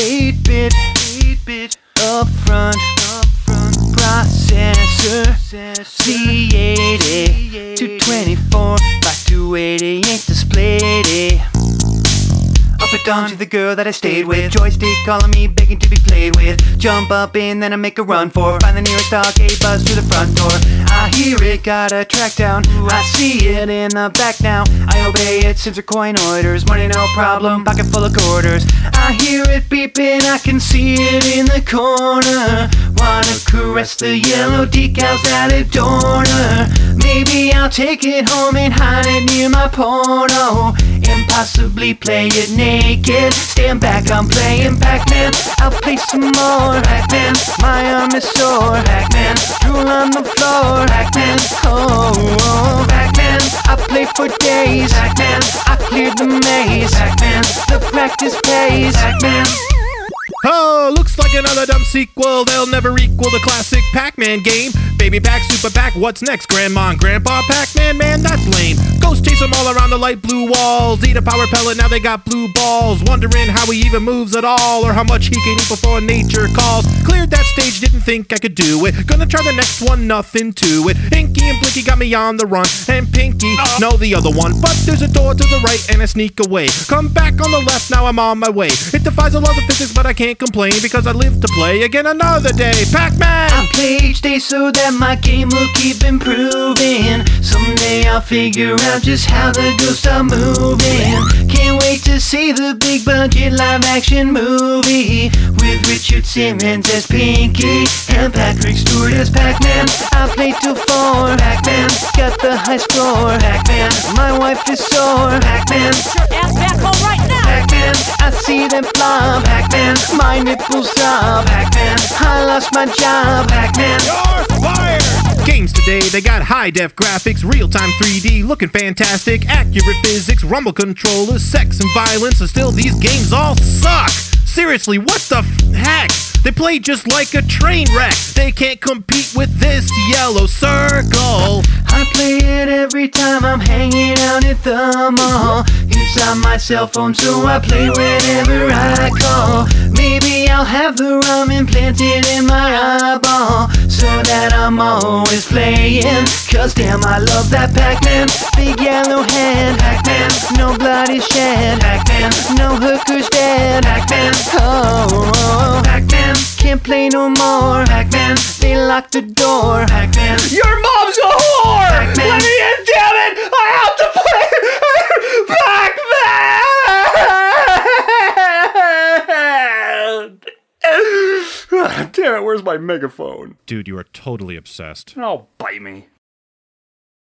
8-bit, 8-bit, upfront, upfront, processor, Z80, 224, by 288 display. Up it down to the girl that I stayed with. Joystick calling me, begging to be played with. Jump up in, then I make a run for. Find the nearest arcade bus to the front door. I hear it, gotta track down. I see it in the back now. I obey it, sensor coin orders. Money no problem, pocket full of quarters. I hear it beeping, I can see it in the corner. Wanna caress the yellow decals that adorn her. Maybe I'll take it home and hide it near my porno. And possibly play it naked. Stand back, I'm playing Pac-Man. I'll play some more Pac-Man. My arm is sore. Pac-Man. Drool on the floor. Pac-Man. Oh, oh. Pac-Man. I play for days. Pac-Man. I cleared the maze. Pac-Man. The practice pays. Pac-Man. Oh, looks like another dumb sequel. They'll never equal the classic Pac-Man game. Baby Pac, Super Pac, what's next? Grandma and Grandpa Pac-Man, man, that's lame. Ghost chase them all around the light blue walls. Eat a power pellet, now they got blue balls. Wondering how he even moves at all, or how much he can eat before nature calls. Cleared that stage, didn't think I could do it. Gonna try the next one, nothing to it. Inky and Blinky got me on the run, and Pinky, no, the other one. But there's a door to the right, and I sneak away. Come back on the left, now I'm on my way. It defies the laws of physics, but I can't complain because I live to play again another day. Pac-Man! I play each day so that my game will keep improving. Someday I'll figure out just how the ghosts are moving. Can't wait to see the big budget live action movie with Richard Simmons as Pinky and Patrick Stewart as Pac-Man. I play till four. Pac-Man got the high score. Pac-Man, my wife is sore. Pac-Man, Ass back home right now. Pac-Man, I see them blob. Pac-Man, my nipples throb. Pac-Man, I my job. Games today, they got high def graphics, real time 3D, looking fantastic, accurate physics, rumble controllers, sex and violence, and still these games all suck! Seriously, what the f- heck? They play just like a train wreck. They can't compete with this yellow circle. I play it every time I'm hanging out at the mall. It's on my cell phone, so I play whenever I call. Maybe I'll have the ROM implanted in my eyeball, so that I'm always playing. Cause damn, I love that Pac-Man. Big yellow head, Pac-Man. No blood is shed, Pac-Man. No hookers dead, Pac-Man. Oh, oh, play no more, Pac-Man. They locked the door, Pac-Man. Your mom's a whore! Pac-Man. Let me in, damn it! I have to play Pac-Man! Ah, damn it, where's my megaphone? Dude, you are totally obsessed. Oh, bite me.